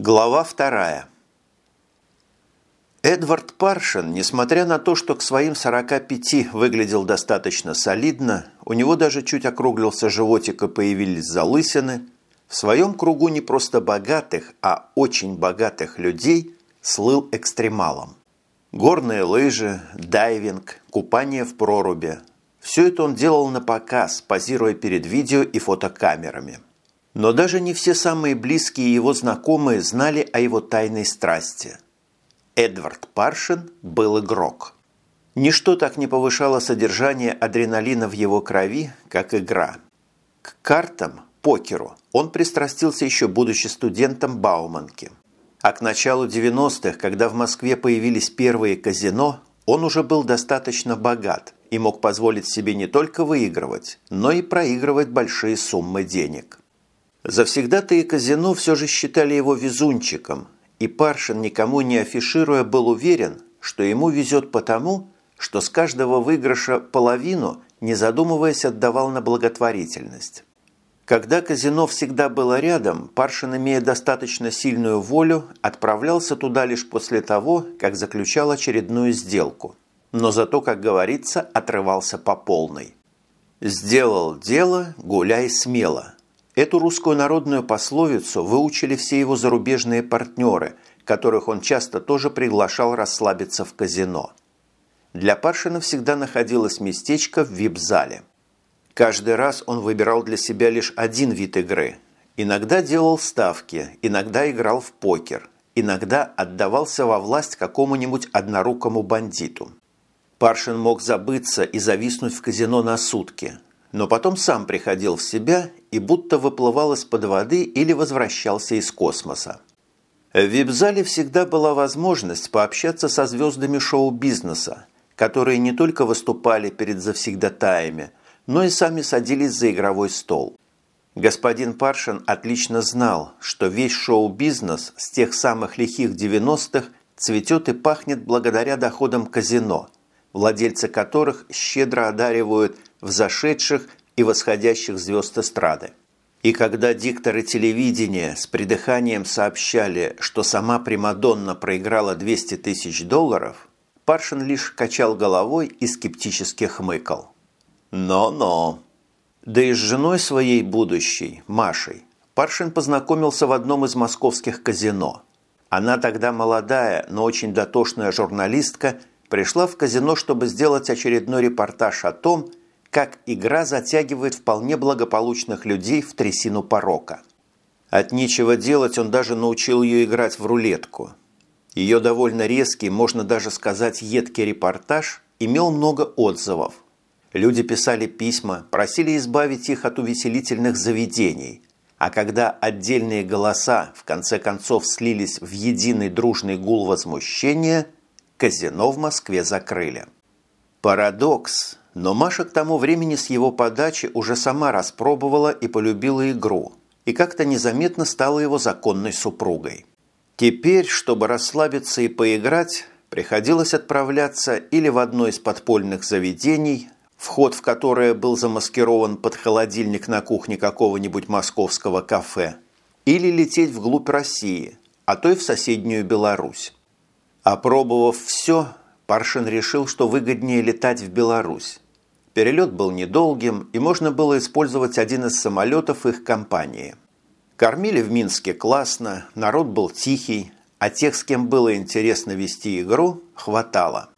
Глава вторая. Эдвард Паршин, несмотря на то, что к своим 45 выглядел достаточно солидно, у него даже чуть округлился животик и появились залысины, в своем кругу не просто богатых, а очень богатых людей слыл экстремалом. Горные лыжи, дайвинг, купание в проруби – все это он делал на показ, позируя перед видео и фотокамерами – но даже не все самые близкие его знакомые знали о его тайной страсти. Эдвард Паршин был игрок. Ничто так не повышало содержание адреналина в его крови, как игра. К картам, покеру, он пристрастился еще будучи студентом Бауманки. А к началу 90-х, когда в Москве появились первые казино, он уже был достаточно богат и мог позволить себе не только выигрывать, но и проигрывать большие суммы денег. Завсегда-то и казино все же считали его везунчиком, и Паршин, никому не афишируя, был уверен, что ему везет потому, что с каждого выигрыша половину, не задумываясь, отдавал на благотворительность. Когда казино всегда было рядом, Паршин, имея достаточно сильную волю, отправлялся туда лишь после того, как заключал очередную сделку. Но зато, как говорится, отрывался по полной. «Сделал дело, гуляй смело», Эту русскую народную пословицу выучили все его зарубежные партнеры, которых он часто тоже приглашал расслабиться в казино. Для Паршина всегда находилось местечко в вип-зале. Каждый раз он выбирал для себя лишь один вид игры. Иногда делал ставки, иногда играл в покер, иногда отдавался во власть какому-нибудь однорукому бандиту. Паршин мог забыться и зависнуть в казино на сутки, но потом сам приходил в себя и будто выплывал из-под воды или возвращался из космоса. В вип-зале всегда была возможность пообщаться со звездами шоу-бизнеса, которые не только выступали перед завсегдатаями, но и сами садились за игровой стол. Господин Паршин отлично знал, что весь шоу-бизнес с тех самых лихих 90-х цветет и пахнет благодаря доходам казино, владельцы которых щедро одаривают взошедших и восходящих звезд эстрады. И когда дикторы телевидения с придыханием сообщали, что сама Примадонна проиграла 200 тысяч долларов, Паршин лишь качал головой и скептически хмыкал. «Но-но». Да и с женой своей будущей, Машей, Паршин познакомился в одном из московских казино. Она тогда молодая, но очень дотошная журналистка пришла в казино, чтобы сделать очередной репортаж о том, как игра затягивает вполне благополучных людей в трясину порока. От нечего делать он даже научил ее играть в рулетку. Ее довольно резкий, можно даже сказать едкий репортаж имел много отзывов. Люди писали письма, просили избавить их от увеселительных заведений. А когда отдельные голоса в конце концов слились в единый дружный гул возмущения, казино в Москве закрыли. Парадокс, но Маша к тому времени с его подачи уже сама распробовала и полюбила игру, и как-то незаметно стала его законной супругой. Теперь, чтобы расслабиться и поиграть, приходилось отправляться или в одно из подпольных заведений, вход в которое был замаскирован под холодильник на кухне какого-нибудь московского кафе, или лететь вглубь России, а то и в соседнюю Беларусь. Опробовав все, Паршин решил, что выгоднее летать в Беларусь. Перелет был недолгим, и можно было использовать один из самолетов их компании. Кормили в Минске классно, народ был тихий, а тех, с кем было интересно вести игру, хватало.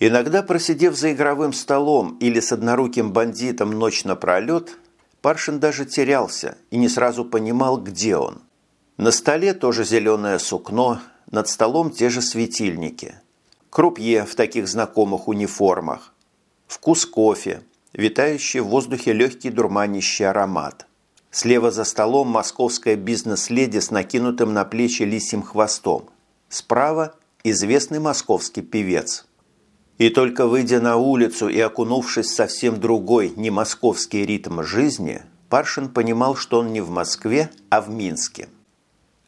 Иногда, просидев за игровым столом или с одноруким бандитом ночь напролет, Паршин даже терялся и не сразу понимал, где он. На столе тоже зеленое сукно, над столом те же светильники. Крупье в таких знакомых униформах, Вкус кофе, витающий в воздухе легкий дурманящий аромат. Слева за столом московская бизнес-леди с накинутым на плечи лисьим хвостом. Справа – известный московский певец. И только выйдя на улицу и окунувшись в совсем другой, не московский ритм жизни, Паршин понимал, что он не в Москве, а в Минске.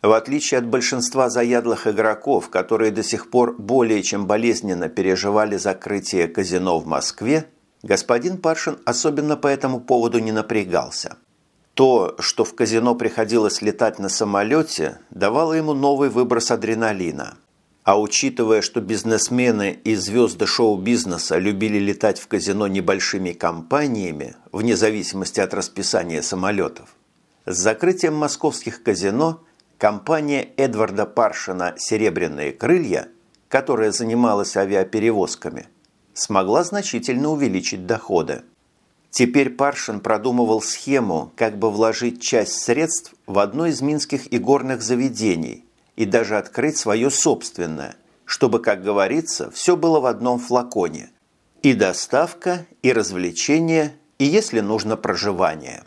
В отличие от большинства заядлых игроков, которые до сих пор более чем болезненно переживали закрытие казино в Москве, господин Паршин особенно по этому поводу не напрягался. То, что в казино приходилось летать на самолете, давало ему новый выброс адреналина. А учитывая, что бизнесмены и звезды шоу-бизнеса любили летать в казино небольшими компаниями, вне зависимости от расписания самолетов, с закрытием московских казино компания Эдварда Паршина «Серебряные крылья», которая занималась авиаперевозками, смогла значительно увеличить доходы. Теперь Паршин продумывал схему, как бы вложить часть средств в одно из минских игорных заведений и даже открыть свое собственное, чтобы, как говорится, все было в одном флаконе. И доставка, и развлечения, и, если нужно, проживание.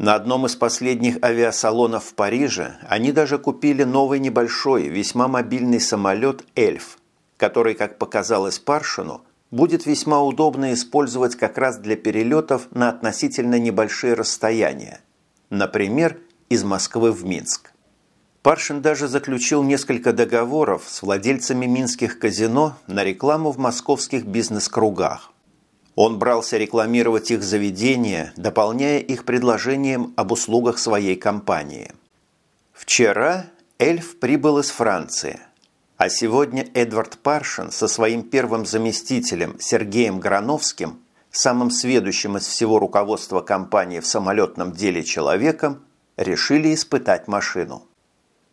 На одном из последних авиасалонов в Париже они даже купили новый небольшой, весьма мобильный самолет «Эльф», который, как показалось Паршину, будет весьма удобно использовать как раз для перелетов на относительно небольшие расстояния, например, из Москвы в Минск. Паршин даже заключил несколько договоров с владельцами минских казино на рекламу в московских бизнес-кругах. Он брался рекламировать их заведения, дополняя их предложением об услугах своей компании. Вчера эльф прибыл из Франции, а сегодня Эдвард Паршин со своим первым заместителем Сергеем Грановским, самым сведущим из всего руководства компании в самолетном деле человеком, решили испытать машину.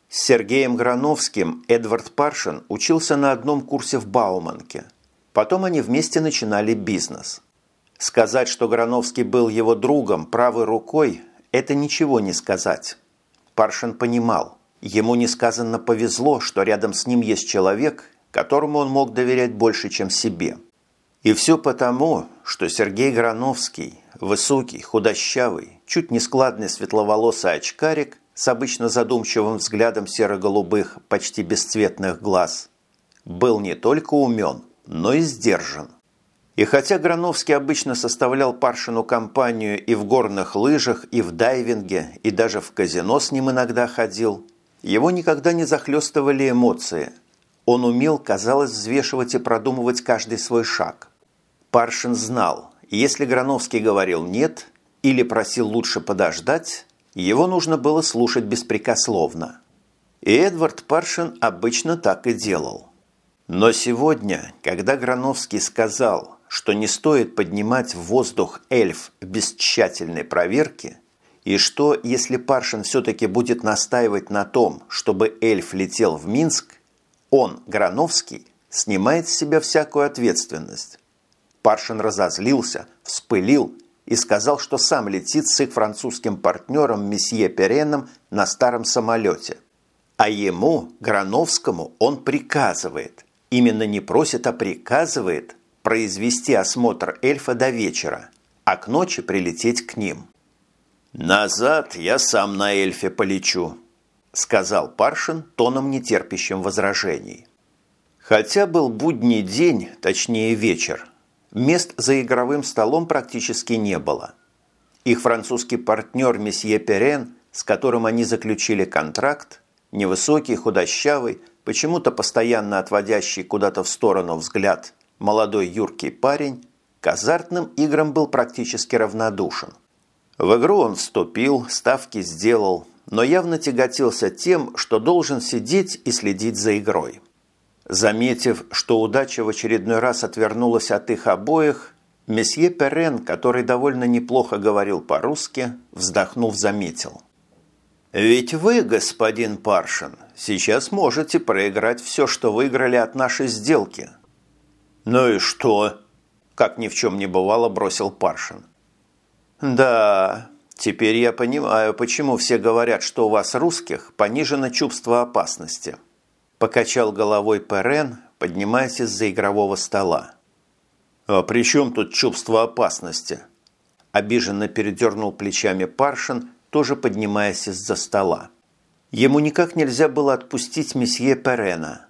С Сергеем Грановским Эдвард Паршин учился на одном курсе в Бауманке – Потом они вместе начинали бизнес. Сказать, что Грановский был его другом, правой рукой, это ничего не сказать. Паршин понимал, ему несказанно повезло, что рядом с ним есть человек, которому он мог доверять больше, чем себе. И все потому, что Сергей Грановский, высокий, худощавый, чуть не складный светловолосый очкарик с обычно задумчивым взглядом серо-голубых, почти бесцветных глаз, был не только умен, но и сдержан. И хотя Грановский обычно составлял Паршину компанию и в горных лыжах, и в дайвинге, и даже в казино с ним иногда ходил, его никогда не захлестывали эмоции. Он умел, казалось, взвешивать и продумывать каждый свой шаг. Паршин знал, если Грановский говорил «нет» или просил лучше подождать, его нужно было слушать беспрекословно. И Эдвард Паршин обычно так и делал. Но сегодня, когда Грановский сказал, что не стоит поднимать в воздух эльф без тщательной проверки, и что, если Паршин все-таки будет настаивать на том, чтобы эльф летел в Минск, он, Грановский, снимает с себя всякую ответственность. Паршин разозлился, вспылил и сказал, что сам летит с их французским партнером месье Переном на старом самолете. А ему, Грановскому, он приказывает Именно не просит, а приказывает произвести осмотр эльфа до вечера, а к ночи прилететь к ним. «Назад я сам на эльфе полечу», – сказал Паршин тоном нетерпящим возражений. Хотя был будний день, точнее вечер, мест за игровым столом практически не было. Их французский партнер месье Перен, с которым они заключили контракт, невысокий, худощавый, почему-то постоянно отводящий куда-то в сторону взгляд молодой юркий парень, к азартным играм был практически равнодушен. В игру он вступил, ставки сделал, но явно тяготился тем, что должен сидеть и следить за игрой. Заметив, что удача в очередной раз отвернулась от их обоих, месье Перен, который довольно неплохо говорил по-русски, вздохнув, заметил. «Ведь вы, господин Паршин, сейчас можете проиграть все, что выиграли от нашей сделки». «Ну и что?» – как ни в чем не бывало, бросил Паршин. «Да, теперь я понимаю, почему все говорят, что у вас, русских, понижено чувство опасности», – покачал головой Перен, поднимаясь из-за игрового стола. «А при чем тут чувство опасности?» Обиженно передернул плечами Паршин – тоже поднимаясь из-за стола. Ему никак нельзя было отпустить месье Перена.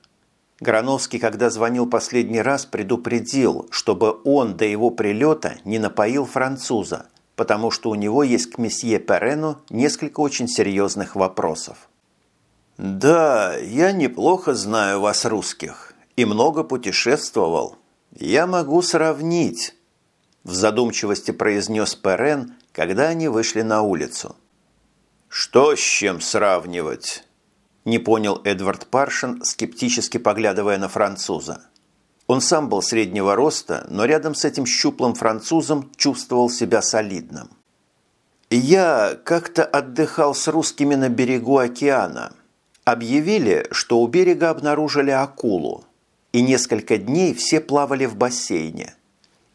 Грановский, когда звонил последний раз, предупредил, чтобы он до его прилета не напоил француза, потому что у него есть к месье Перену несколько очень серьезных вопросов. «Да, я неплохо знаю вас, русских, и много путешествовал. Я могу сравнить», – в задумчивости произнес Перен, когда они вышли на улицу – «Что с чем сравнивать?» Не понял Эдвард Паршин, скептически поглядывая на француза. Он сам был среднего роста, но рядом с этим щуплым французом чувствовал себя солидным. «Я как-то отдыхал с русскими на берегу океана. Объявили, что у берега обнаружили акулу, и несколько дней все плавали в бассейне.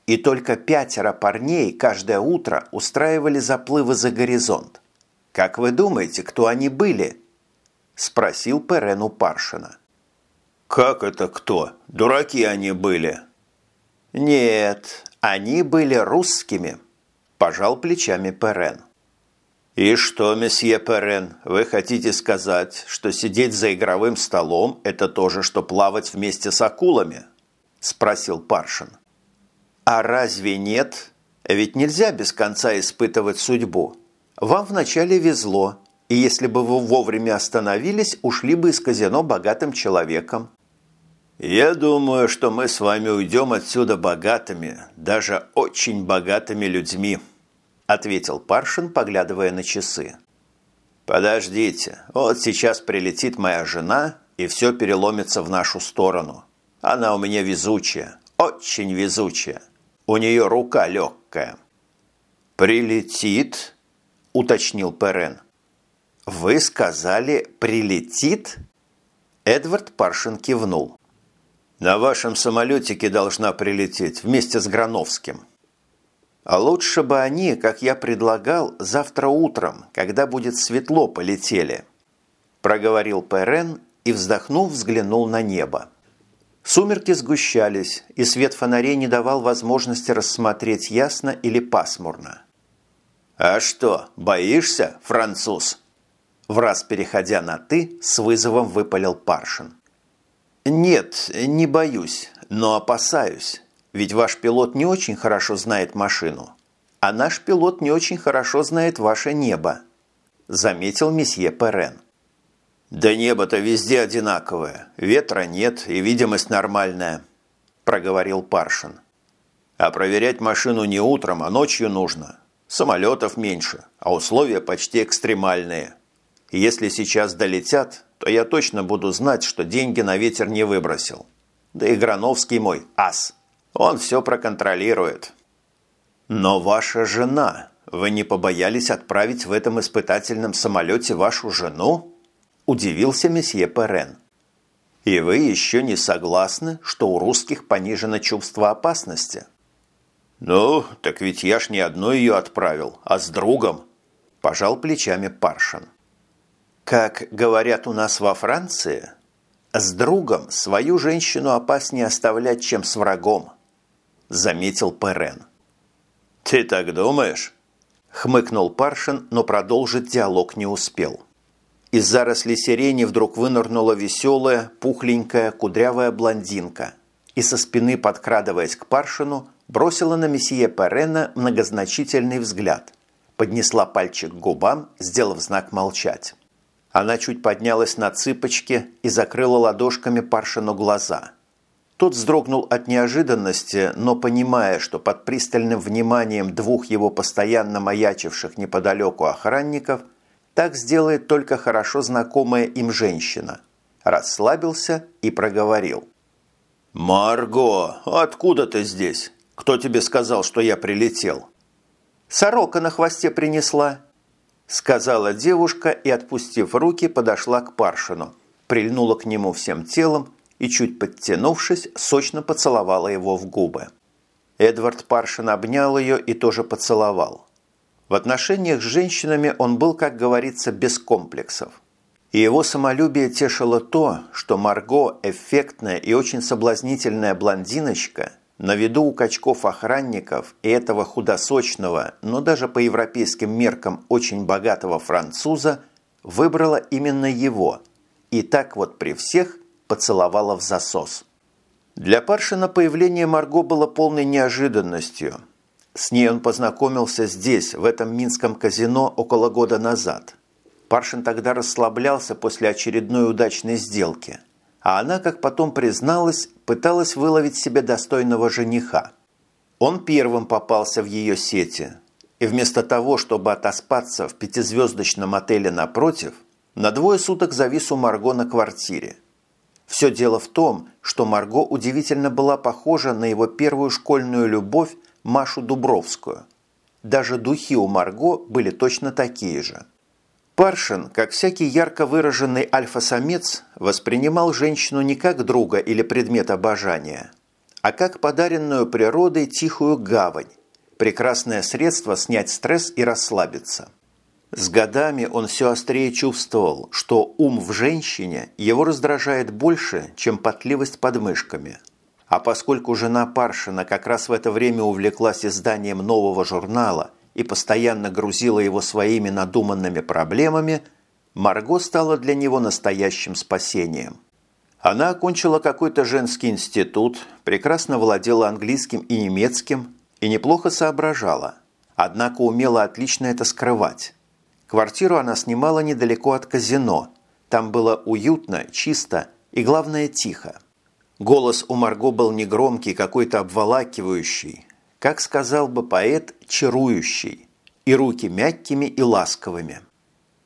И только пятеро парней каждое утро устраивали заплывы за горизонт. Как вы думаете, кто они были?» – спросил Перен у Паршина. «Как это кто? Дураки они были!» «Нет, они были русскими», – пожал плечами Перен. «И что, месье Перен, вы хотите сказать, что сидеть за игровым столом – это то же, что плавать вместе с акулами?» – спросил Паршин. «А разве нет? Ведь нельзя без конца испытывать судьбу. Вам вначале везло, и если бы вы вовремя остановились, ушли бы из казино богатым человеком. «Я думаю, что мы с вами уйдем отсюда богатыми, даже очень богатыми людьми», ответил Паршин, поглядывая на часы. «Подождите, вот сейчас прилетит моя жена, и все переломится в нашу сторону. Она у меня везучая, очень везучая. У нее рука легкая». «Прилетит?» – уточнил Перен. «Вы сказали «прилетит»?» Эдвард Паршин кивнул. На вашем самолетике должна прилететь вместе с Грановским. А лучше бы они, как я предлагал, завтра утром, когда будет светло, полетели. Проговорил Перен и, вздохнув, взглянул на небо. Сумерки сгущались, и свет фонарей не давал возможности рассмотреть ясно или пасмурно. «А что, боишься, француз?» Враз переходя на «ты», с вызовом выпалил Паршин. «Нет, не боюсь, но опасаюсь. Ведь ваш пилот не очень хорошо знает машину, а наш пилот не очень хорошо знает ваше небо», заметил месье Перен. «Да небо-то везде одинаковое. Ветра нет и видимость нормальная», проговорил Паршин. «А проверять машину не утром, а ночью нужно. Самолетов меньше, а условия почти экстремальные. И если сейчас долетят, то я точно буду знать, что деньги на ветер не выбросил. Да и Грановский мой ас. Он все проконтролирует. Но ваша жена, вы не побоялись отправить в этом испытательном самолете вашу жену? Удивился месье Перен. И вы еще не согласны, что у русских понижено чувство опасности? Ну, так ведь я ж не одну ее отправил, а с другом. Пожал плечами Паршин. Как говорят у нас во Франции, с другом свою женщину опаснее оставлять, чем с врагом, заметил Перен. Ты так думаешь? Хмыкнул Паршин, но продолжить диалог не успел. Из зарослей сирени вдруг вынырнула веселая, пухленькая, кудрявая блондинка и со спины, подкрадываясь к Паршину, бросила на месье Перена многозначительный взгляд, поднесла пальчик к губам, сделав знак молчать. Она чуть поднялась на цыпочки и закрыла ладошками Паршину глаза. Тот вздрогнул от неожиданности, но понимая, что под пристальным вниманием двух его постоянно маячивших неподалеку охранников, так сделает только хорошо знакомая им женщина. Расслабился и проговорил. «Марго, откуда ты здесь? Кто тебе сказал, что я прилетел?» «Сорока на хвосте принесла», сказала девушка и, отпустив руки, подошла к Паршину, прильнула к нему всем телом и, чуть подтянувшись, сочно поцеловала его в губы. Эдвард Паршин обнял ее и тоже поцеловал. В отношениях с женщинами он был, как говорится, без комплексов. И его самолюбие тешило то, что Марго, эффектная и очень соблазнительная блондиночка – на виду у качков-охранников и этого худосочного, но даже по европейским меркам очень богатого француза выбрала именно его и так вот при всех поцеловала в засос. Для Паршина появление Марго было полной неожиданностью. С ней он познакомился здесь, в этом минском казино, около года назад. Паршин тогда расслаблялся после очередной удачной сделки – а она, как потом призналась, пыталась выловить себе достойного жениха. Он первым попался в ее сети, и вместо того, чтобы отоспаться в пятизвездочном отеле напротив, на двое суток завис у Марго на квартире. Все дело в том, что Марго удивительно была похожа на его первую школьную любовь Машу Дубровскую. Даже духи у Марго были точно такие же. Паршин, как всякий ярко выраженный альфа-самец, воспринимал женщину не как друга или предмет обожания, а как подаренную природой тихую гавань, прекрасное средство снять стресс и расслабиться. С годами он все острее чувствовал, что ум в женщине его раздражает больше, чем потливость под мышками. А поскольку жена Паршина как раз в это время увлеклась изданием нового журнала и постоянно грузила его своими надуманными проблемами, Марго стала для него настоящим спасением. Она окончила какой-то женский институт, прекрасно владела английским и немецким и неплохо соображала, однако умела отлично это скрывать. Квартиру она снимала недалеко от казино. Там было уютно, чисто и, главное, тихо. Голос у Марго был негромкий, какой-то обволакивающий, как сказал бы поэт, чарующий, и руки мягкими и ласковыми.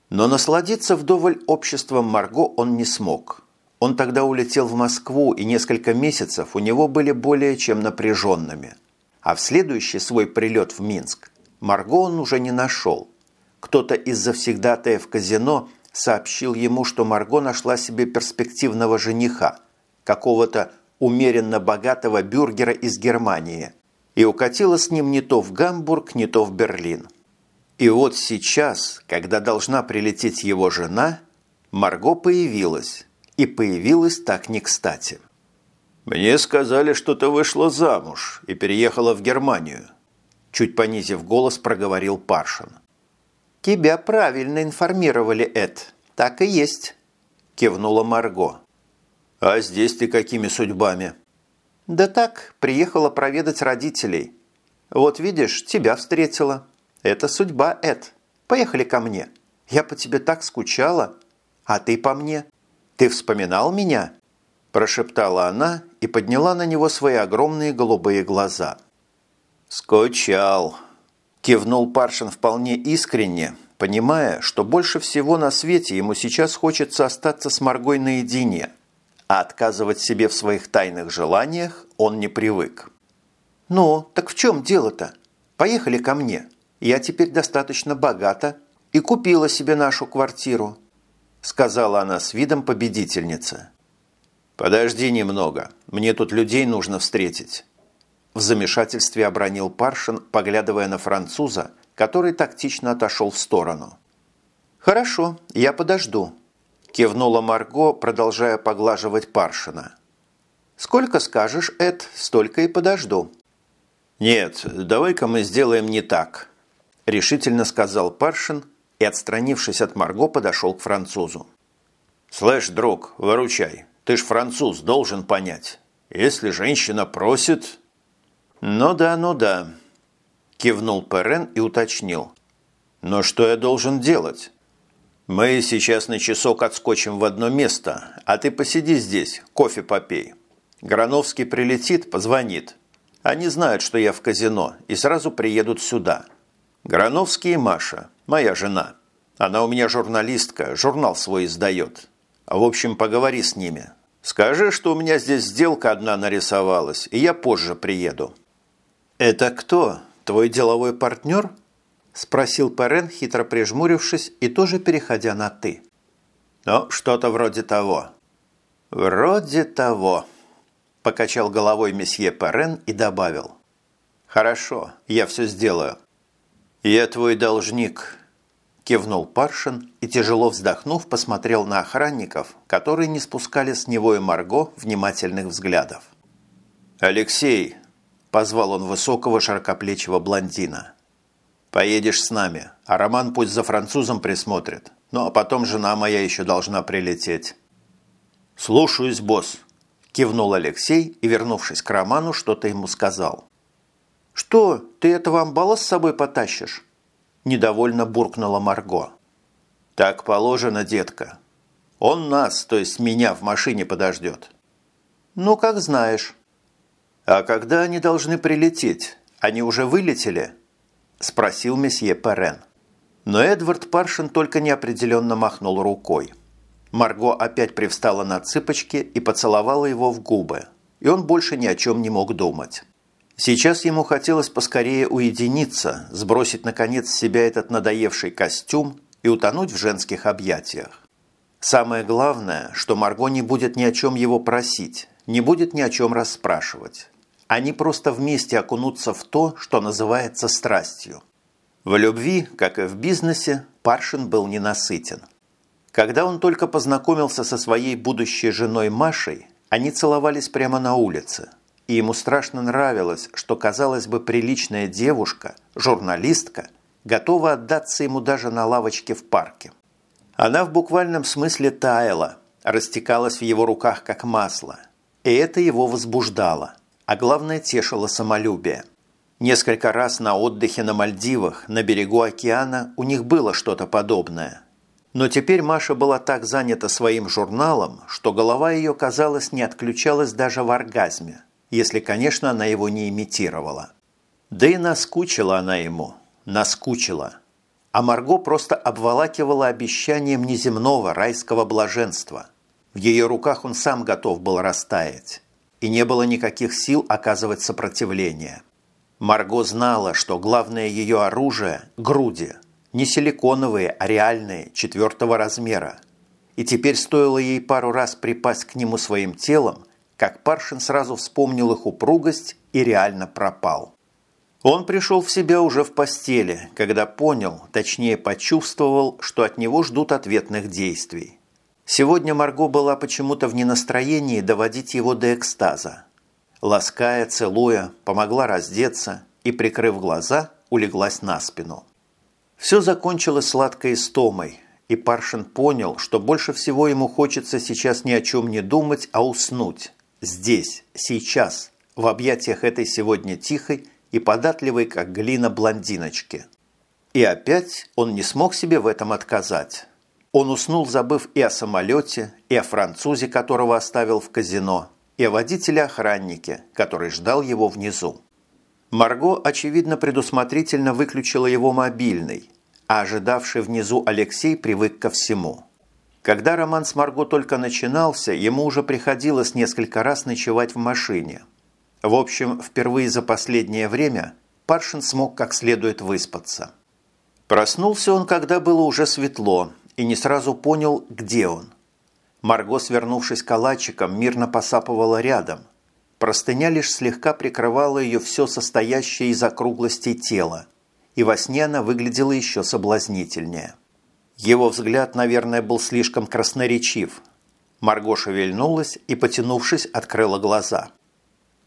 Но насладиться вдоволь обществом Марго он не смог. Он тогда улетел в Москву, и несколько месяцев у него были более чем напряженными. А в следующий свой прилет в Минск Марго он уже не нашел – кто-то из завсегдатаев казино сообщил ему, что Марго нашла себе перспективного жениха, какого-то умеренно богатого бюргера из Германии, и укатила с ним не то в Гамбург, не то в Берлин. И вот сейчас, когда должна прилететь его жена, Марго появилась, и появилась так не кстати. «Мне сказали, что ты вышла замуж и переехала в Германию», чуть понизив голос, проговорил Паршин. «Тебя правильно информировали, Эд. Так и есть», – кивнула Марго. «А здесь ты какими судьбами?» «Да так, приехала проведать родителей. Вот видишь, тебя встретила. Это судьба, Эд. Поехали ко мне. Я по тебе так скучала. А ты по мне. Ты вспоминал меня?» Прошептала она и подняла на него свои огромные голубые глаза. «Скучал», Кивнул Паршин вполне искренне, понимая, что больше всего на свете ему сейчас хочется остаться с Маргой наедине, а отказывать себе в своих тайных желаниях он не привык. «Ну, так в чем дело-то? Поехали ко мне. Я теперь достаточно богата и купила себе нашу квартиру», сказала она с видом победительницы. «Подожди немного, мне тут людей нужно встретить». В замешательстве обронил Паршин, поглядывая на француза, который тактично отошел в сторону. «Хорошо, я подожду», – кивнула Марго, продолжая поглаживать Паршина. «Сколько скажешь, Эд, столько и подожду». «Нет, давай-ка мы сделаем не так», – решительно сказал Паршин и, отстранившись от Марго, подошел к французу. «Слышь, друг, выручай, ты ж француз, должен понять. Если женщина просит...» «Ну да, ну да», – кивнул Перен и уточнил. «Но что я должен делать?» «Мы сейчас на часок отскочим в одно место, а ты посиди здесь, кофе попей. Грановский прилетит, позвонит. Они знают, что я в казино, и сразу приедут сюда. Грановский и Маша, моя жена. Она у меня журналистка, журнал свой издает. В общем, поговори с ними. Скажи, что у меня здесь сделка одна нарисовалась, и я позже приеду. «Это кто? Твой деловой партнер?» – спросил Перен, хитро прижмурившись и тоже переходя на «ты». «Ну, что-то вроде того». «Вроде того», – покачал головой месье Перен и добавил. «Хорошо, я все сделаю». «Я твой должник», – кивнул Паршин и, тяжело вздохнув, посмотрел на охранников, которые не спускали с него и Марго внимательных взглядов. «Алексей, позвал он высокого широкоплечего блондина. «Поедешь с нами, а Роман пусть за французом присмотрит. Ну, а потом жена моя еще должна прилететь». «Слушаюсь, босс», – кивнул Алексей и, вернувшись к Роману, что-то ему сказал. «Что, ты этого амбала с собой потащишь?» – недовольно буркнула Марго. «Так положено, детка. Он нас, то есть меня, в машине подождет». «Ну, как знаешь». «А когда они должны прилететь? Они уже вылетели?» – спросил месье Перен. Но Эдвард Паршин только неопределенно махнул рукой. Марго опять привстала на цыпочки и поцеловала его в губы, и он больше ни о чем не мог думать. Сейчас ему хотелось поскорее уединиться, сбросить наконец с себя этот надоевший костюм и утонуть в женских объятиях. Самое главное, что Марго не будет ни о чем его просить, не будет ни о чем расспрашивать. Они просто вместе окунутся в то, что называется страстью. В любви, как и в бизнесе, Паршин был ненасытен. Когда он только познакомился со своей будущей женой Машей, они целовались прямо на улице. И ему страшно нравилось, что, казалось бы, приличная девушка, журналистка, готова отдаться ему даже на лавочке в парке. Она в буквальном смысле таяла, растекалась в его руках как масло. И это его возбуждало, а главное тешило самолюбие. Несколько раз на отдыхе на Мальдивах, на берегу океана, у них было что-то подобное. Но теперь Маша была так занята своим журналом, что голова ее, казалось, не отключалась даже в оргазме, если, конечно, она его не имитировала. Да и наскучила она ему, наскучила. А Марго просто обволакивала обещанием неземного райского блаженства. В ее руках он сам готов был растаять. И не было никаких сил оказывать сопротивление. Марго знала, что главное ее оружие – груди. Не силиконовые, а реальные, четвертого размера. И теперь стоило ей пару раз припасть к нему своим телом, как Паршин сразу вспомнил их упругость и реально пропал. Он пришел в себя уже в постели, когда понял, точнее почувствовал, что от него ждут ответных действий. Сегодня Марго была почему-то в ненастроении доводить его до экстаза. Лаская, целуя, помогла раздеться и, прикрыв глаза, улеглась на спину. Все закончилось сладкой истомой, и Паршин понял, что больше всего ему хочется сейчас ни о чем не думать, а уснуть. Здесь, сейчас, в объятиях этой сегодня тихой и податливой, как глина блондиночки. И опять он не смог себе в этом отказать. Он уснул, забыв и о самолете, и о французе, которого оставил в казино, и о водителе-охраннике, который ждал его внизу. Марго, очевидно, предусмотрительно выключила его мобильный, а ожидавший внизу Алексей привык ко всему. Когда роман с Марго только начинался, ему уже приходилось несколько раз ночевать в машине. В общем, впервые за последнее время Паршин смог как следует выспаться. Проснулся он, когда было уже светло, и не сразу понял, где он. Марго, свернувшись калачиком, мирно посапывала рядом. Простыня лишь слегка прикрывала ее все состоящее из округлостей тела, и во сне она выглядела еще соблазнительнее. Его взгляд, наверное, был слишком красноречив. Марго шевельнулась и, потянувшись, открыла глаза.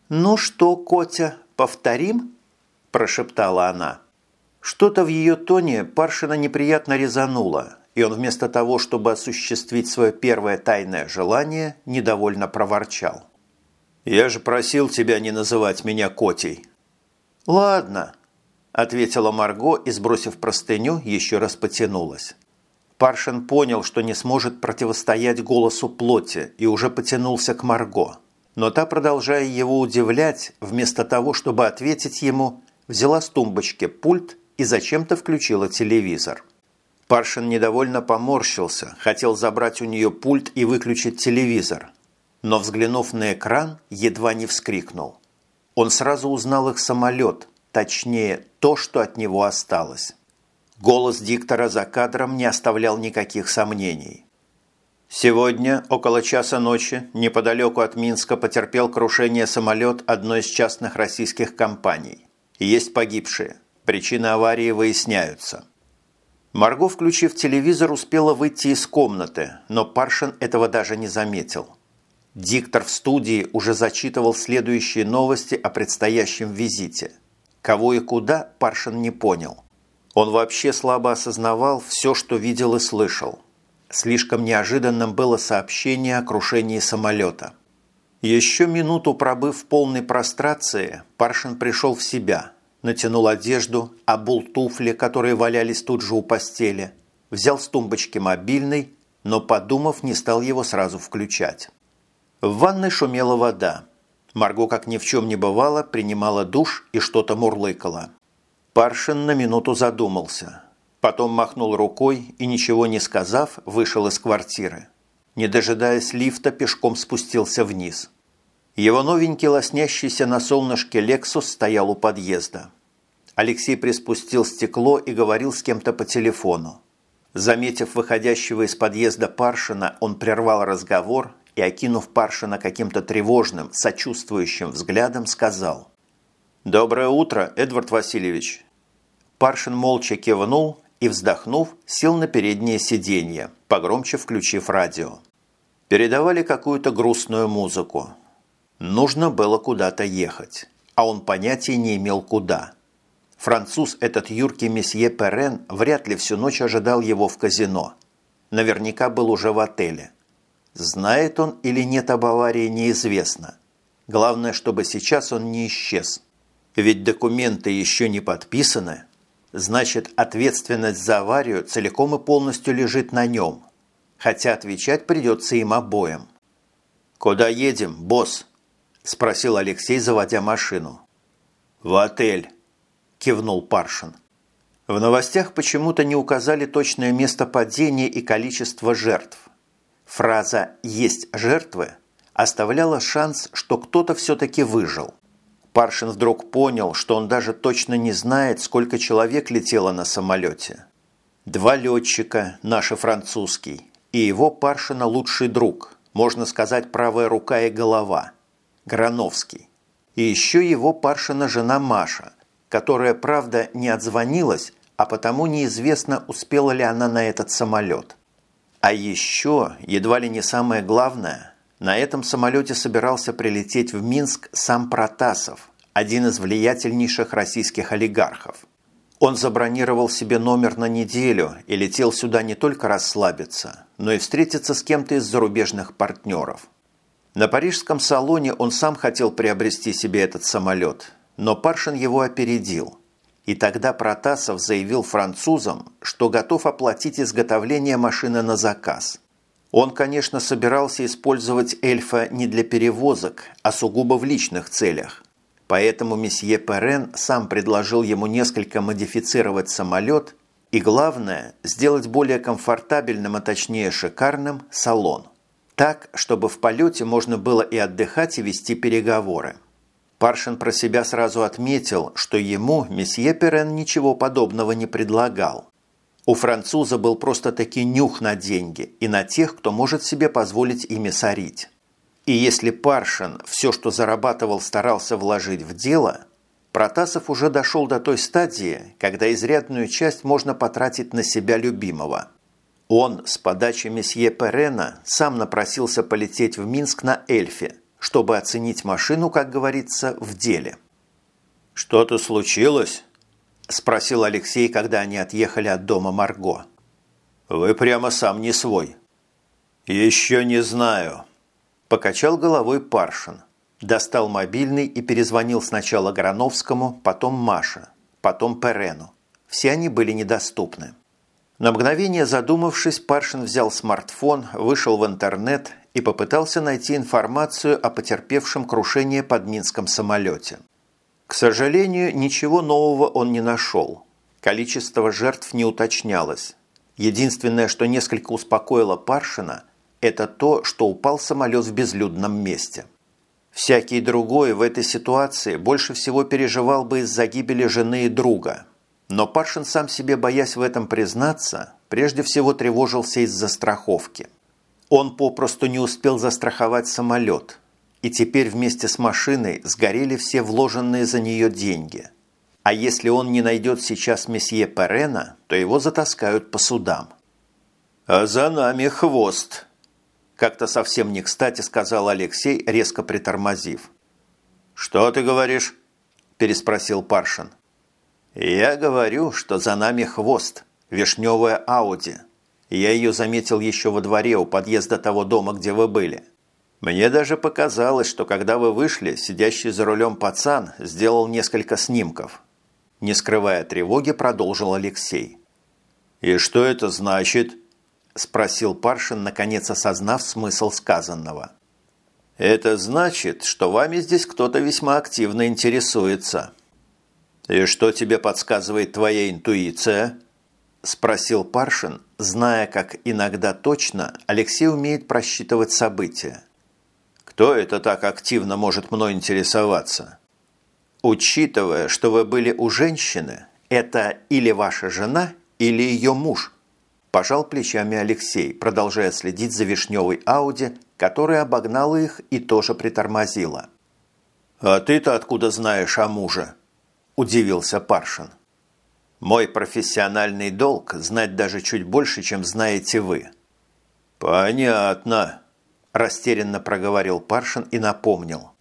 «Ну что, Котя, повторим?» – прошептала она. Что-то в ее тоне Паршина неприятно резануло, и он вместо того, чтобы осуществить свое первое тайное желание, недовольно проворчал. «Я же просил тебя не называть меня Котей». «Ладно», – ответила Марго и, сбросив простыню, еще раз потянулась. Паршин понял, что не сможет противостоять голосу плоти и уже потянулся к Марго. Но та, продолжая его удивлять, вместо того, чтобы ответить ему, взяла с тумбочки пульт и зачем-то включила телевизор. Паршин недовольно поморщился, хотел забрать у нее пульт и выключить телевизор. Но, взглянув на экран, едва не вскрикнул. Он сразу узнал их самолет, точнее, то, что от него осталось. Голос диктора за кадром не оставлял никаких сомнений. Сегодня, около часа ночи, неподалеку от Минска потерпел крушение самолет одной из частных российских компаний. Есть погибшие. Причины аварии выясняются. Марго, включив телевизор, успела выйти из комнаты, но Паршин этого даже не заметил. Диктор в студии уже зачитывал следующие новости о предстоящем визите. Кого и куда Паршин не понял. Он вообще слабо осознавал все, что видел и слышал. Слишком неожиданным было сообщение о крушении самолета. Еще минуту пробыв в полной прострации, Паршин пришел в себя – натянул одежду, обул туфли, которые валялись тут же у постели, взял с тумбочки мобильный, но, подумав, не стал его сразу включать. В ванной шумела вода. Марго, как ни в чем не бывало, принимала душ и что-то мурлыкала. Паршин на минуту задумался. Потом махнул рукой и, ничего не сказав, вышел из квартиры. Не дожидаясь лифта, пешком спустился вниз. Его новенький лоснящийся на солнышке «Лексус» стоял у подъезда. Алексей приспустил стекло и говорил с кем-то по телефону. Заметив выходящего из подъезда Паршина, он прервал разговор и, окинув Паршина каким-то тревожным, сочувствующим взглядом, сказал «Доброе утро, Эдвард Васильевич». Паршин молча кивнул и, вздохнув, сел на переднее сиденье, погромче включив радио. Передавали какую-то грустную музыку. Нужно было куда-то ехать, а он понятия не имел куда. Француз этот юркий месье Перен вряд ли всю ночь ожидал его в казино. Наверняка был уже в отеле. Знает он или нет об аварии, неизвестно. Главное, чтобы сейчас он не исчез. Ведь документы еще не подписаны – Значит, ответственность за аварию целиком и полностью лежит на нем. Хотя отвечать придется им обоим. «Куда едем, босс?» – спросил Алексей, заводя машину. «В отель», – кивнул Паршин. В новостях почему-то не указали точное место падения и количество жертв. Фраза «есть жертвы» оставляла шанс, что кто-то все-таки выжил. Паршин вдруг понял, что он даже точно не знает, сколько человек летело на самолете. Два летчика, наш и французский, и его Паршина лучший друг, можно сказать, правая рука и голова, Грановский. И еще его Паршина жена Маша, которая, правда, не отзвонилась, а потому неизвестно, успела ли она на этот самолет. А еще, едва ли не самое главное – на этом самолете собирался прилететь в Минск сам Протасов, один из влиятельнейших российских олигархов. Он забронировал себе номер на неделю и летел сюда не только расслабиться, но и встретиться с кем-то из зарубежных партнеров. На парижском салоне он сам хотел приобрести себе этот самолет, но Паршин его опередил. И тогда Протасов заявил французам, что готов оплатить изготовление машины на заказ – он, конечно, собирался использовать эльфа не для перевозок, а сугубо в личных целях. Поэтому месье Перен сам предложил ему несколько модифицировать самолет и, главное, сделать более комфортабельным, а точнее шикарным, салон. Так, чтобы в полете можно было и отдыхать, и вести переговоры. Паршин про себя сразу отметил, что ему месье Перен ничего подобного не предлагал. У француза был просто-таки нюх на деньги и на тех, кто может себе позволить ими сорить. И если Паршин все, что зарабатывал, старался вложить в дело, Протасов уже дошел до той стадии, когда изрядную часть можно потратить на себя любимого. Он с подачи месье Перена сам напросился полететь в Минск на Эльфе, чтобы оценить машину, как говорится, в деле. «Что-то случилось?» – спросил Алексей, когда они отъехали от дома Марго. «Вы прямо сам не свой». «Еще не знаю», – покачал головой Паршин. Достал мобильный и перезвонил сначала Грановскому, потом Маше, потом Перену. Все они были недоступны. На мгновение задумавшись, Паршин взял смартфон, вышел в интернет и попытался найти информацию о потерпевшем крушение под Минском самолете. К сожалению, ничего нового он не нашел. Количество жертв не уточнялось. Единственное, что несколько успокоило Паршина, это то, что упал самолет в безлюдном месте. Всякий другой в этой ситуации больше всего переживал бы из-за гибели жены и друга. Но Паршин сам себе, боясь в этом признаться, прежде всего тревожился из-за страховки. Он попросту не успел застраховать самолет – и теперь вместе с машиной сгорели все вложенные за нее деньги. А если он не найдет сейчас месье Перена, то его затаскают по судам. «А за нами хвост!» Как-то совсем не кстати сказал Алексей, резко притормозив. «Что ты говоришь?» – переспросил Паршин. «Я говорю, что за нами хвост, вишневая Ауди. Я ее заметил еще во дворе у подъезда того дома, где вы были. Мне даже показалось, что когда вы вышли, сидящий за рулем пацан сделал несколько снимков. Не скрывая тревоги, продолжил Алексей. «И что это значит?» – спросил Паршин, наконец осознав смысл сказанного. «Это значит, что вами здесь кто-то весьма активно интересуется». «И что тебе подсказывает твоя интуиция?» – спросил Паршин, зная, как иногда точно Алексей умеет просчитывать события. «Кто это так активно может мной интересоваться?» «Учитывая, что вы были у женщины, это или ваша жена, или ее муж», – пожал плечами Алексей, продолжая следить за вишневой Ауди, которая обогнала их и тоже притормозила. «А ты-то откуда знаешь о муже?» – удивился Паршин. «Мой профессиональный долг – знать даже чуть больше, чем знаете вы». «Понятно», – растерянно проговорил Паршин и напомнил.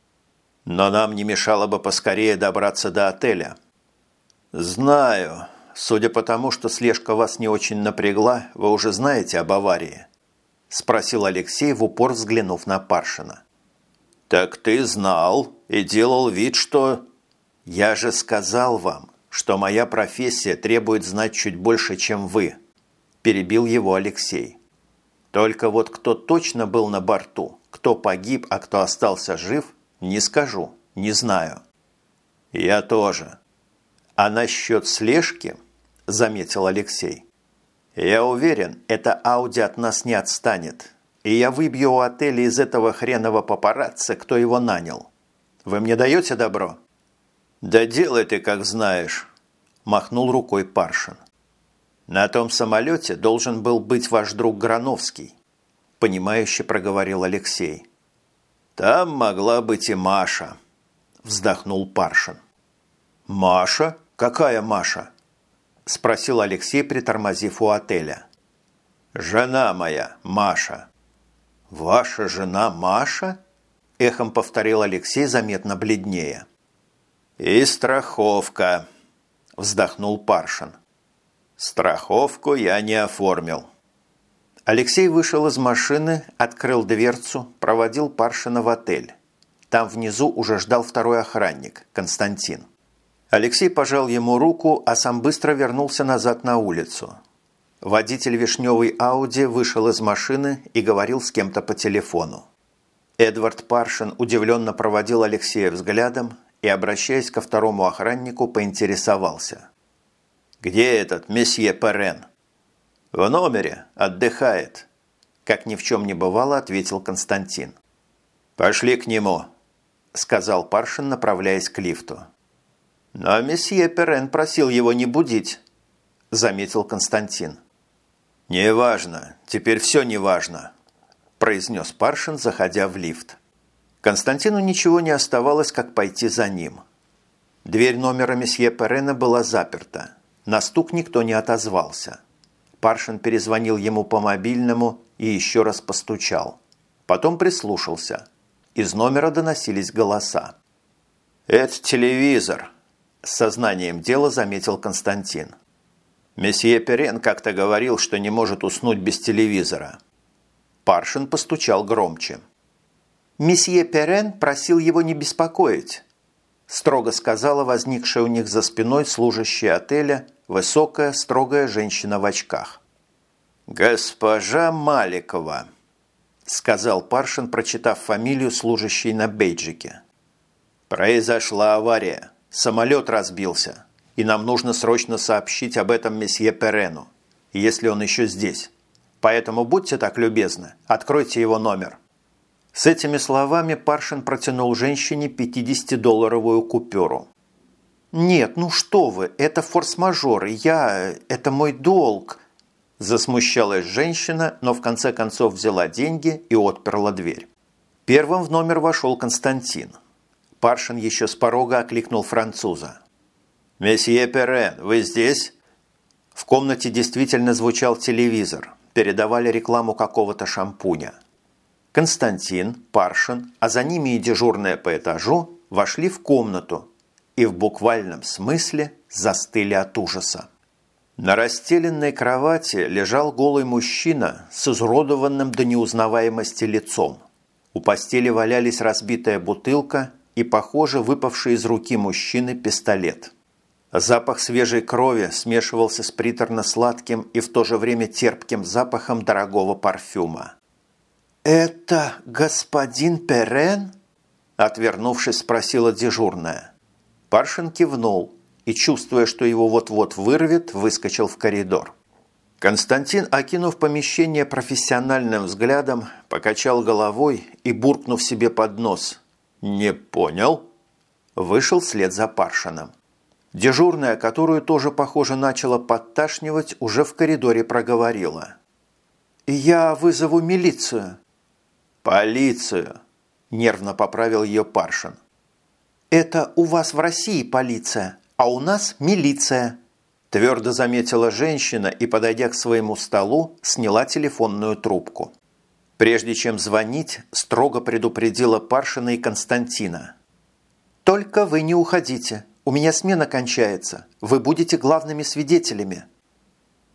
«Но нам не мешало бы поскорее добраться до отеля». «Знаю. Судя по тому, что слежка вас не очень напрягла, вы уже знаете об аварии?» – спросил Алексей в упор, взглянув на Паршина. «Так ты знал и делал вид, что...» «Я же сказал вам, что моя профессия требует знать чуть больше, чем вы», – перебил его Алексей. «Только вот кто точно был на борту, кто погиб, а кто остался жив, не скажу, не знаю». «Я тоже», «А насчет слежки?» – заметил Алексей. «Я уверен, эта Ауди от нас не отстанет, и я выбью у отеля из этого хренового папарацци, кто его нанял. Вы мне даете добро?» «Да делай ты, как знаешь», – махнул рукой Паршин. «На том самолете должен был быть ваш друг Грановский», – понимающе проговорил Алексей. «Там могла быть и Маша», – вздохнул Паршин. «Маша?» «Какая Маша?» – спросил Алексей, притормозив у отеля. «Жена моя, Маша». «Ваша жена Маша?» – эхом повторил Алексей, заметно бледнее. «И страховка», – вздохнул Паршин. «Страховку я не оформил». Алексей вышел из машины, открыл дверцу, проводил Паршина в отель. Там внизу уже ждал второй охранник, Константин. Алексей пожал ему руку, а сам быстро вернулся назад на улицу. Водитель вишневой Ауди вышел из машины и говорил с кем-то по телефону. Эдвард Паршин удивленно проводил Алексея взглядом и, обращаясь ко второму охраннику, поинтересовался. «Где этот месье Перен?» «В номере. Отдыхает», – как ни в чем не бывало, ответил Константин. «Пошли к нему», – сказал Паршин, направляясь к лифту. «Но месье Перен просил его не будить», – заметил Константин. «Неважно, теперь все неважно», – произнес Паршин, заходя в лифт. Константину ничего не оставалось, как пойти за ним. Дверь номера месье Перена была заперта. На стук никто не отозвался. Паршин перезвонил ему по мобильному и еще раз постучал. Потом прислушался. Из номера доносились голоса. «Это телевизор», с сознанием дела заметил Константин. Месье Перен как-то говорил, что не может уснуть без телевизора. Паршин постучал громче. «Месье Перен просил его не беспокоить», строго сказала возникшая у них за спиной служащая отеля высокая, строгая женщина в очках. «Госпожа Маликова», – сказал Паршин, прочитав фамилию служащей на бейджике. «Произошла авария. Самолет разбился, и нам нужно срочно сообщить об этом месье Перену, если он еще здесь. Поэтому будьте так любезны, откройте его номер». С этими словами Паршин протянул женщине 50-долларовую купюру. «Нет, ну что вы, это форс-мажор, я... это мой долг!» Засмущалась женщина, но в конце концов взяла деньги и отперла дверь. Первым в номер вошел Константин – Паршин еще с порога окликнул француза. «Месье Перен, вы здесь?» В комнате действительно звучал телевизор. Передавали рекламу какого-то шампуня. Константин, Паршин, а за ними и дежурная по этажу вошли в комнату и в буквальном смысле застыли от ужаса. На расстеленной кровати лежал голый мужчина с изуродованным до неузнаваемости лицом. У постели валялись разбитая бутылка и, похоже, выпавший из руки мужчины пистолет. Запах свежей крови смешивался с приторно-сладким и в то же время терпким запахом дорогого парфюма. «Это господин Перен?» Отвернувшись, спросила дежурная. Паршин кивнул, и, чувствуя, что его вот-вот вырвет, выскочил в коридор. Константин, окинув помещение профессиональным взглядом, покачал головой и, буркнув себе под нос «Не понял», вышел вслед за Паршином. Дежурная, которую тоже, похоже, начала подташнивать, уже в коридоре проговорила. «Я вызову милицию». «Полицию», – нервно поправил ее Паршин. «Это у вас в России полиция, а у нас милиция», – твердо заметила женщина и, подойдя к своему столу, сняла телефонную трубку. Прежде чем звонить, строго предупредила Паршина и Константина. «Только вы не уходите. У меня смена кончается. Вы будете главными свидетелями».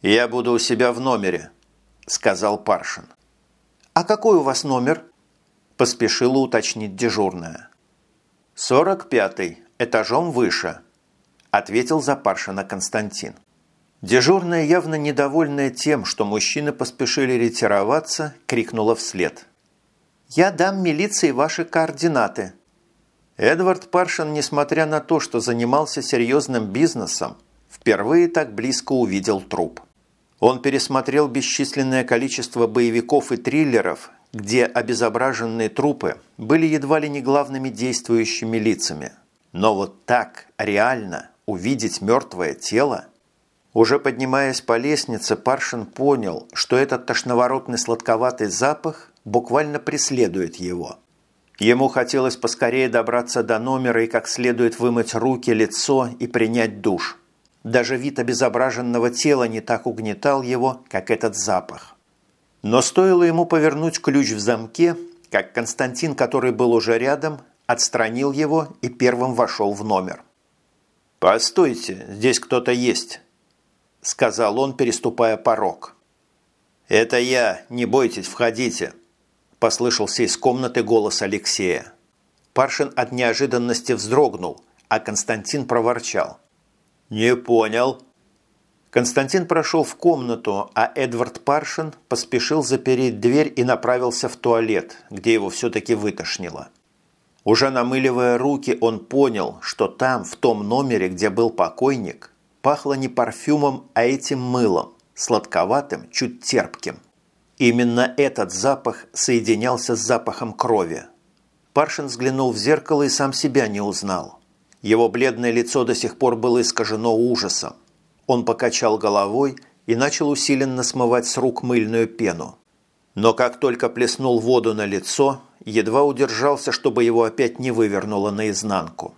«Я буду у себя в номере», – сказал Паршин. «А какой у вас номер?» – поспешила уточнить дежурная. «Сорок пятый, этажом выше», – ответил за Паршина Константин. Дежурная, явно недовольная тем, что мужчины поспешили ретироваться, крикнула вслед. «Я дам милиции ваши координаты». Эдвард Паршин, несмотря на то, что занимался серьезным бизнесом, впервые так близко увидел труп. Он пересмотрел бесчисленное количество боевиков и триллеров, где обезображенные трупы были едва ли не главными действующими лицами. Но вот так, реально, увидеть мертвое тело? Уже поднимаясь по лестнице, Паршин понял, что этот тошноворотный сладковатый запах буквально преследует его – Ему хотелось поскорее добраться до номера и как следует вымыть руки, лицо и принять душ. Даже вид обезображенного тела не так угнетал его, как этот запах. Но стоило ему повернуть ключ в замке, как Константин, который был уже рядом, отстранил его и первым вошел в номер. «Постойте, здесь кто-то есть», – сказал он, переступая порог. «Это я, не бойтесь, входите», – послышался из комнаты голос Алексея. Паршин от неожиданности вздрогнул, а Константин проворчал. «Не понял». Константин прошел в комнату, а Эдвард Паршин поспешил запереть дверь и направился в туалет, где его все-таки вытошнило. Уже намыливая руки, он понял, что там, в том номере, где был покойник, пахло не парфюмом, а этим мылом, сладковатым, чуть терпким. Именно этот запах соединялся с запахом крови. Паршин взглянул в зеркало и сам себя не узнал. Его бледное лицо до сих пор было искажено ужасом. Он покачал головой и начал усиленно смывать с рук мыльную пену. Но как только плеснул воду на лицо, едва удержался, чтобы его опять не вывернуло наизнанку.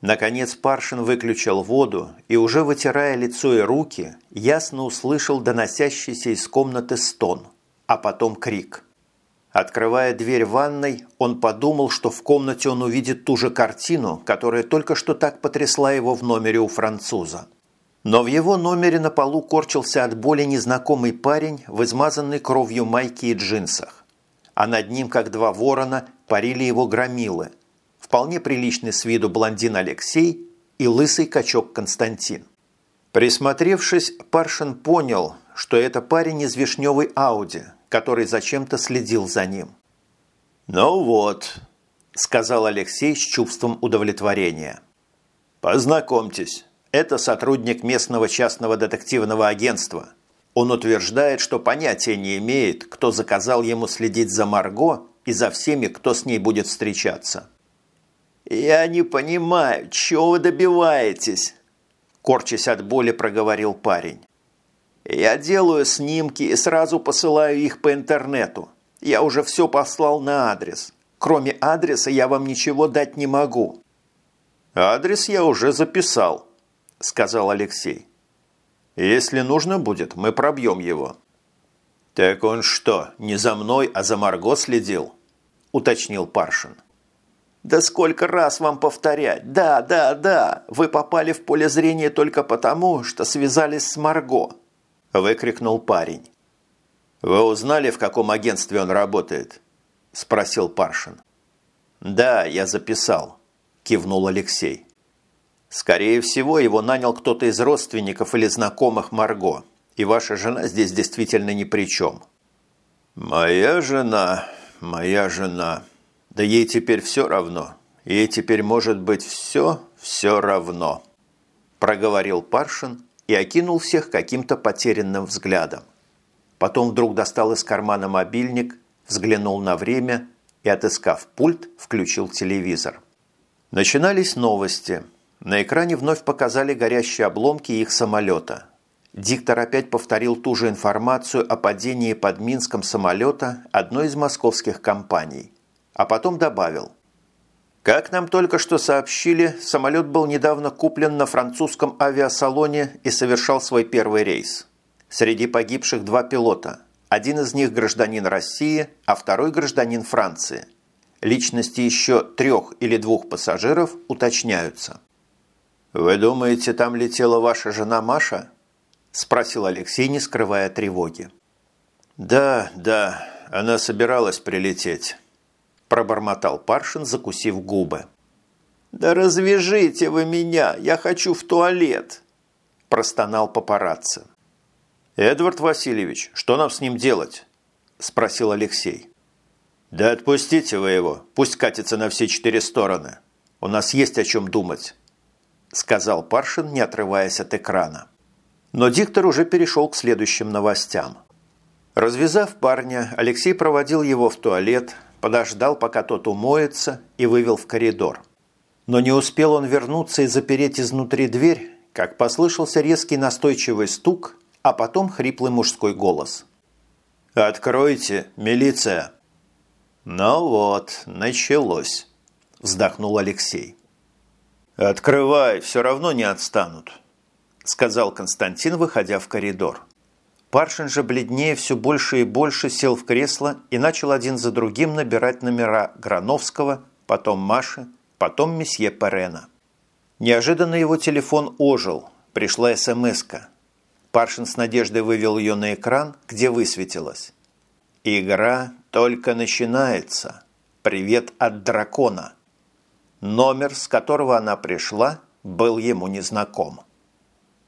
Наконец Паршин выключил воду и, уже вытирая лицо и руки, ясно услышал доносящийся из комнаты стон – а потом крик. Открывая дверь ванной, он подумал, что в комнате он увидит ту же картину, которая только что так потрясла его в номере у француза. Но в его номере на полу корчился от боли незнакомый парень в измазанной кровью майке и джинсах. А над ним, как два ворона, парили его громилы. Вполне приличный с виду блондин Алексей и лысый качок Константин. Присмотревшись, Паршин понял, что это парень из вишневой Ауди, который зачем-то следил за ним. «Ну вот», – сказал Алексей с чувством удовлетворения. «Познакомьтесь, это сотрудник местного частного детективного агентства. Он утверждает, что понятия не имеет, кто заказал ему следить за Марго и за всеми, кто с ней будет встречаться». «Я не понимаю, чего вы добиваетесь?» Корчась от боли, проговорил парень. Я делаю снимки и сразу посылаю их по интернету. Я уже все послал на адрес. Кроме адреса я вам ничего дать не могу». «Адрес я уже записал», – сказал Алексей. «Если нужно будет, мы пробьем его». «Так он что, не за мной, а за Марго следил?» – уточнил Паршин. «Да сколько раз вам повторять? Да, да, да, вы попали в поле зрения только потому, что связались с Марго выкрикнул парень. «Вы узнали, в каком агентстве он работает?» – спросил Паршин. «Да, я записал», – кивнул Алексей. «Скорее всего, его нанял кто-то из родственников или знакомых Марго, и ваша жена здесь действительно ни при чем». «Моя жена, моя жена. Да ей теперь все равно. Ей теперь может быть все, все равно», – проговорил Паршин и окинул всех каким-то потерянным взглядом. Потом вдруг достал из кармана мобильник, взглянул на время и, отыскав пульт, включил телевизор. Начинались новости. На экране вновь показали горящие обломки их самолета. Диктор опять повторил ту же информацию о падении под Минском самолета одной из московских компаний. А потом добавил. Как нам только что сообщили, самолет был недавно куплен на французском авиасалоне и совершал свой первый рейс. Среди погибших два пилота. Один из них гражданин России, а второй гражданин Франции. Личности еще трех или двух пассажиров уточняются. «Вы думаете, там летела ваша жена Маша?» – спросил Алексей, не скрывая тревоги. «Да, да, она собиралась прилететь» пробормотал Паршин, закусив губы. «Да развяжите вы меня! Я хочу в туалет!» – простонал папарацци. «Эдвард Васильевич, что нам с ним делать?» – спросил Алексей. «Да отпустите вы его, пусть катится на все четыре стороны. У нас есть о чем думать», – сказал Паршин, не отрываясь от экрана. Но диктор уже перешел к следующим новостям. Развязав парня, Алексей проводил его в туалет, подождал, пока тот умоется, и вывел в коридор. Но не успел он вернуться и запереть изнутри дверь, как послышался резкий настойчивый стук, а потом хриплый мужской голос. «Откройте, милиция!» «Ну вот, началось», – вздохнул Алексей. «Открывай, все равно не отстанут», – сказал Константин, выходя в коридор. Паршин же бледнее все больше и больше сел в кресло и начал один за другим набирать номера Грановского, потом Маши, потом месье Перена. Неожиданно его телефон ожил, пришла смс -ка. Паршин с надеждой вывел ее на экран, где высветилось. «Игра только начинается. Привет от дракона». Номер, с которого она пришла, был ему незнаком.